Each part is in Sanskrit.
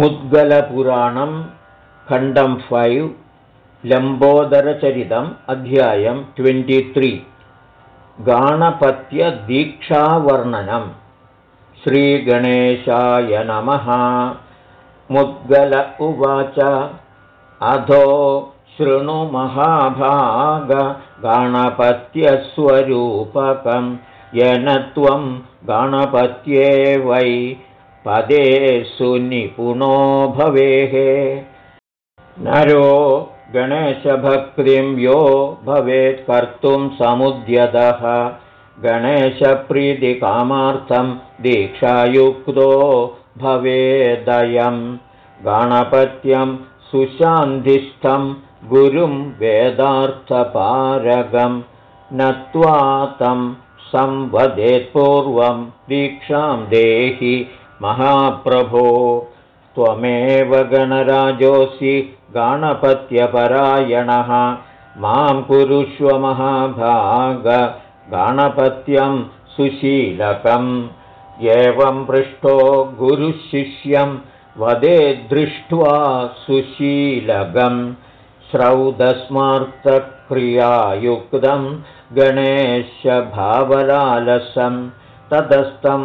मुद्गलपुराणं खण्डं फैव् लम्बोदरचरितम् अध्यायं ट्वेण्टित्रि गाणपत्यदीक्षावर्णनं श्रीगणेशाय नमः मुद्गल उवाच अधो शृणुमहाभागगणपत्यस्वरूपकं येन त्वं गणपत्ये वै पदे सुनिपुणो भवेः। नरो गणेशभक्तिं यो भवेत् कर्तुं समुद्यतः। गणेशप्रीतिकामार्थं दीक्षायुक्तो भवेदयं। गणपत्यं सुशान्तिस्थं गुरुं वेदार्थपारगं। नत्वा तं संवदेत्पूर्वं दीक्षां देहि महाप्रभो त्वमेव गणराजोऽसि गणपत्यपरायणः। मां कुरुष्व महाभाग गणपत्यं सुशीलकम्। एवं पृष्ठो गुरुशिष्यं वदे दृष्ट्वा सुशीलगं श्रौदस्मार्तक्रियायुक्तं गणेशभावलालसं तदस्तं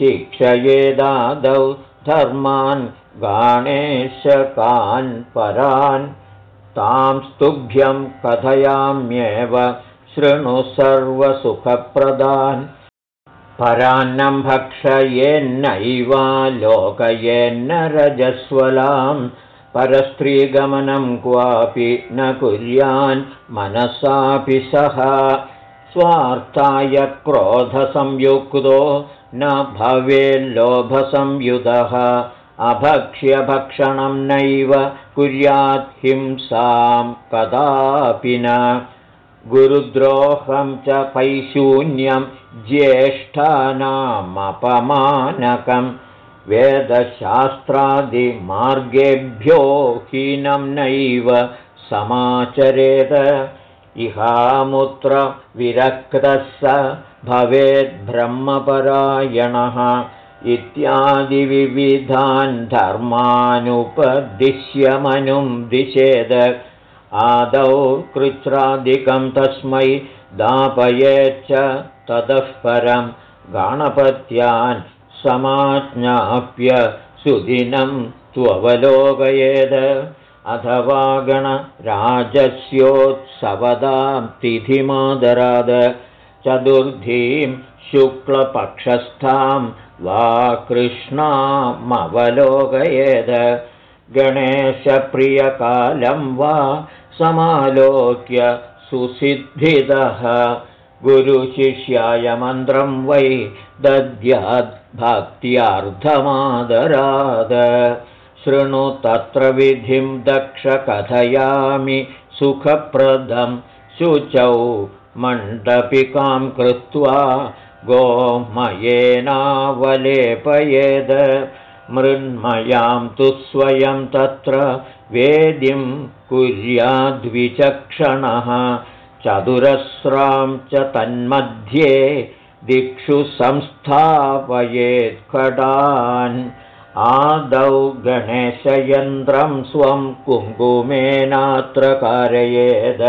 शिक्षयेदादौ धर्मान् गाणेशकान् परान् तां स्तुभ्यं कथयाम्येव शृणु सर्वसुखप्रदान्। परान्नं भक्षयेन्नैवा लोकयेन्न रजस्वलां परस्त्रीगमनं क्वापि न कुर्यान् मनसापि सः स्वार्थाय क्रोधसंयुक्तो न भवेल्लोभसंयुधः अभक्ष्यभक्षणं नैव कुर्यात् हिंसां कदापि न। गुरुद्रोहं च पैशून्यं ज्येष्ठानामपमानकं। वेदशास्त्रादिमार्गेभ्यो हीनं नैव समाचरेत इहामुत्र विरक्तः स भवेद्ब्रह्मपरायणः इत्यादिविविधान् धर्मानुपदिश्यमनुं दिशेद। आदौ कृच्छ्रादिकं तस्मै दापयेच्च ततः परं गणपत्यान् समाज्ञाप्य सुदिनं त्ववलोकयेद अथवा गणराजस्योत्सवदां तिथिमादराद चतुर्थीं शुक्लपक्षस्थां वा कृष्णामवलोकयेद गणेशप्रियकालं वा समालोक्य सुसिद्धिदः गुरुशिष्याय मन्त्रं वै दद्याद्भक्त्यार्धमादराद शृणु तत्र विधिं दक्षकथयामि सुखप्रदं। शुचौ मण्डपिकां कृत्वा गोमयेनावलेपयेद। मृन्मयां तु स्वयं तत्र वेदिं कुर्याद्विचक्षणः। चतुरस्रां च तन्मध्ये दिक्षु संस्थापयेत्कटान् आदौ गणेशयन्त्रं स्वं कुङ्कुमेनात्र कारयेद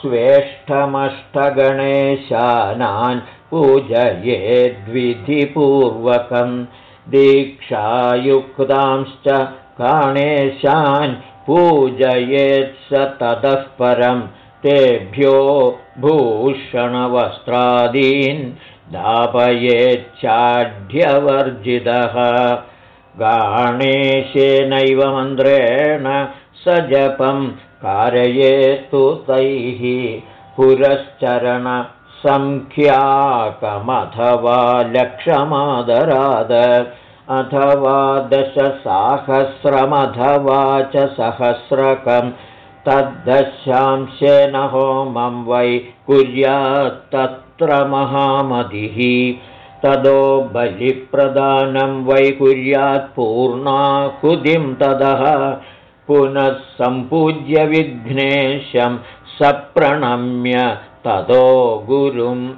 स्वेष्ठमष्टगणेशानान् पूजयेद्विधिपूर्वकम् दीक्षायुक्तांश्च गणेशान् पूजयेत् स ततः परं तेभ्यो भूषणवस्त्रादीन् दापयेच्छाढ्यवर्जितः गाणेशेनैव मन्त्रेण स जपं कारयेत्तु तैः पुरश्चरण सङ्ख्याकमथवा लक्षमादराद अथवा दशसाहस्रमथवा च सहस्रकं तद्दशांशेन होमं वै कुर्यात्तत्र महामतिः तदो बलिप्रदानं वै कुर्यात् पूर्णाहुतिं ततः पुनः सम्पूज्य विघ्नेशं सप्रणम्य ततो गुरुम्।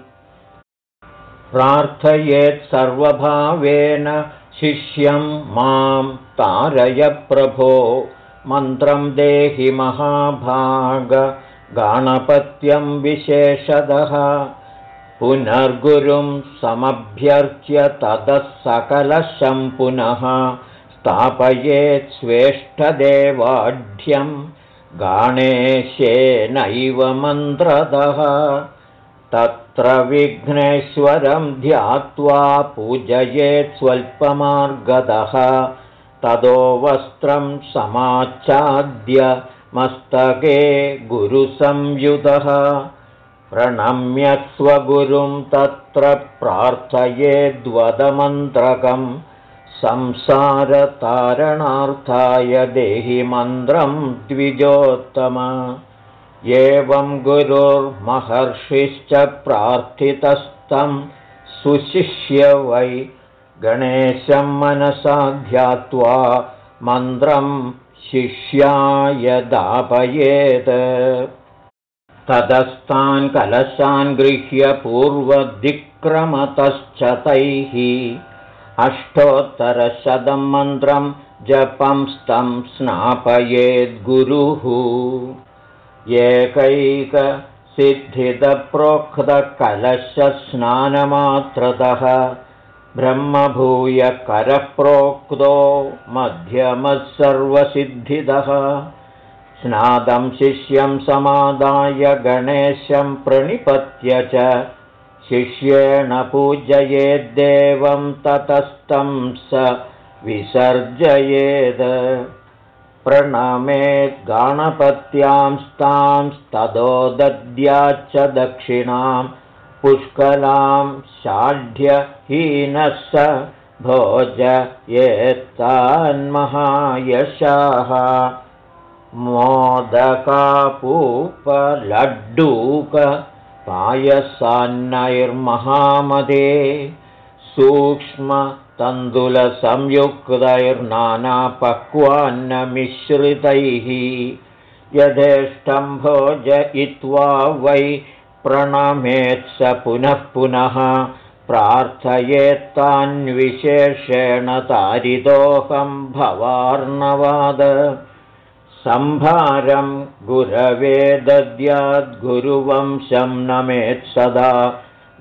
प्रार्थयेत् सर्वभावेन शिष्यं मां तारय प्रभो। मन्त्रं देहि महाभागगाणपत्यं विशेषदः पुनर्गुरुं समभ्यर्च्य ततः सकलशं पुनः स्थापयेत् स्वेष्ठदेवाढ्यं गाणेशेनैव मन्त्रदः तत्र विघ्नेश्वरं ध्यात्वा पूजयेत् स्वल्पमार्गदः ततो वस्त्रं समाच्छाद्य मस्तके गुरुसंयुतः प्रणम्य स्वगुरुं तत्र प्रार्थयेद्वदमन्त्रकम् संसारतारणार्थाय देहि मन्त्रं द्विजोत्तम। एवं गुरुर्महर्षिश्च प्रार्थितस्तं सुशिष्य वै गणेशं मनसा ध्यात्वा मन्त्रं शिष्याय दापयेत् ततस्तान् कलशान् गृह्य पूर्वदिक्रमतश्च तैः अष्टोत्तरशतं मन्त्रं जपं स्तं स्नापयेद्गुरुः एकैकसिद्धितप्रोक्तकलशस्नानमात्रतः ब्रह्मभूयकरः प्रोक्तो मध्यमः सर्वसिद्धिदः स्नादं शिष्यं समादाय गणेशं प्रणिपत्य च। शिष्येण पूजयेद्देवं ततस्तं स विसर्जयेत् प्रणमेद्गाणपत्यांस्तांस्ततो दद्याच्च दक्षिणां। पुष्कलां शाढ्यहीनः स भोजयेत्तान्महायशाः मोदकापूपलड्डूकपायसान्नैर्महामदे सूक्ष्म तण्डुलसंयुक्तैर्नानापक्वान्नमिश्रितैः यथेष्टं भोजयित्वा वै प्रणमेत्स पुनः पुनः प्रार्थयेत्तान्विशेषेण तारितोऽहं भवार्णवाद सम्भारं गुरवे दद्याद्गुरुवंशं नमेत्सदा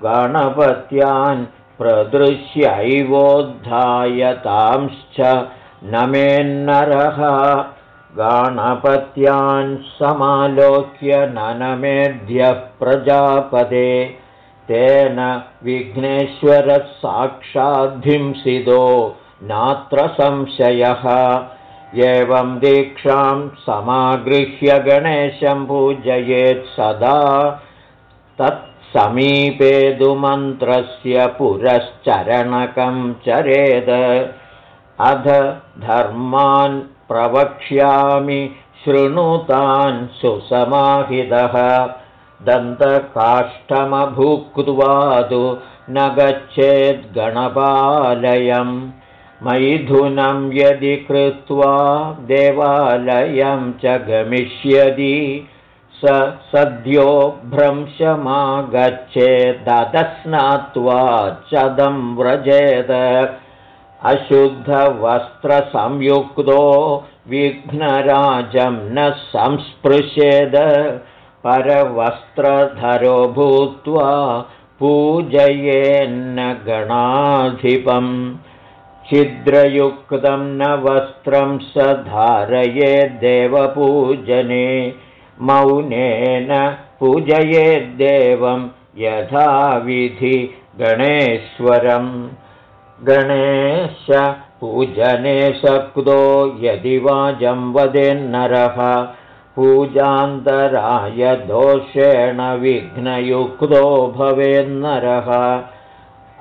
गणपत्यान् प्रदृश्यैवोद्धायतांश्च न मेन्नरः गाणपत्यान् समालोक्य ननमेध्यः प्रजापदे। तेन विघ्नेश्वरः साक्षाद्धिंसिदो नात्र संशयः एवं दीक्षां समागृह्य गणेशं पूजयेत् सदा। तत् समीपेदुमन्त्रस्य पुरश्चरणकं चरेद। अध धर्मान् प्रवक्ष्यामि शृणुतान् सुसमाहितः। दन्तकाष्ठमभुक्त्वादु न गच्छेद्गणपालयम् मैथुनं यदि कृत्वा देवालयं च गमिष्यति स सद्यो भ्रंशमागच्छेदस्नात्वा चदं व्रजेद अशुद्धवस्त्रसंयुक्तो विघ्नराजं न संस्पृशेद परवस्त्रधरो भूत्वा पूजयेन्न गणाधिपम् छिद्रयुक्तं न वस्त्रं स धारयेद्देवपूजने मौनेन पूजयेद्देवं यथाविधि गणेश्वरम् गणेशपूजने शक्तो यदि वाजं वदेन्नरः पूजान्तराय दोषेण विघ्नयुक्तो भवेन्नरः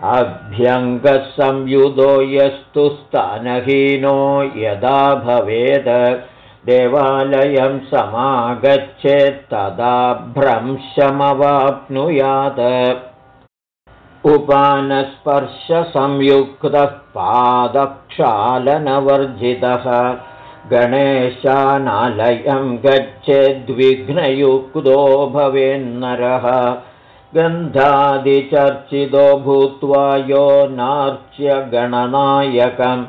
अभ्यङ्गसंयुधो यस्तु स्थानहीनो यदा भवेद। देवालयं समागच्छेत्तदा भ्रंशमवाप्नुयात्। उपानस्पर्शसंयुक्तः पादक्षालनवर्जितः। गणेशानालयं गच्छेद्विघ्नयुक्तो भवेन्नरः गन्धादिचर्चितो भूत्वा यो नार्च्य गणनायकम्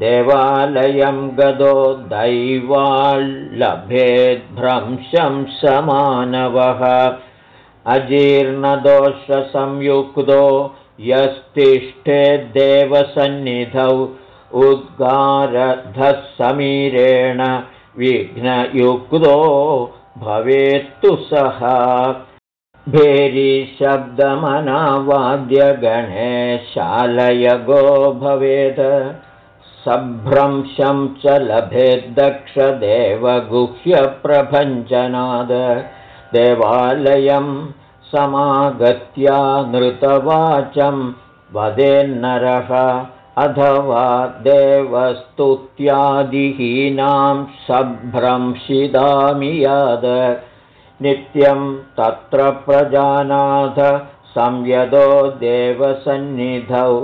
देवालयं गदो दैवाल्लभेद्भ्रंशं समानवः। अजीर्णदोषसंयुक्तो यस्तिष्ठेद्देवसन्निधौ उद्गारधः समीरेण विघ्नयुक्तो भवेत्तु सः भेरीशब्दमनावाद्यगणेशालयगो भवेत् सभ्रंशं च लभेद्दक्षदेवगुह्यप्रभञ्जनाद। देवालयं समागत्या नृतवाचं वदेन्नरः अथवा देवस्तुत्यादिहीनां सभ्रंशिदामि याद नित्यं तत्र प्रजानाथ संयदो देवसन्निधौ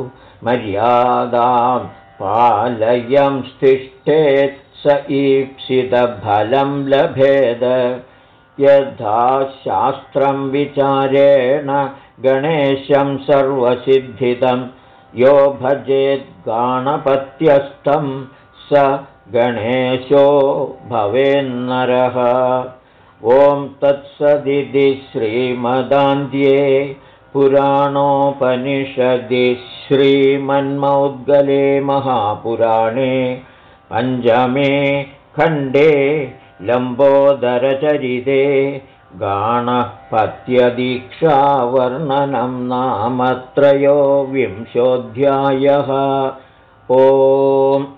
मर्यादां पालयं स्तिष्ठेत् स ईप्सितफलं लभेद। यथा शास्त्रं विचारेण गणेशं सर्वसिद्धितं यो भजेद्गाणपत्यस्थं स गणेशो भवेन्नरः ॐ तत्सदिति श्रीमदान्ध्ये पुराणोपनिषदि श्रीमन्मौद्गले महापुराणे पञ्चमे खण्डे लम्बोदरचरिते गाणपत्यदीक्षावर्णनं नाम त्रयोविंशोऽध्यायः ओम्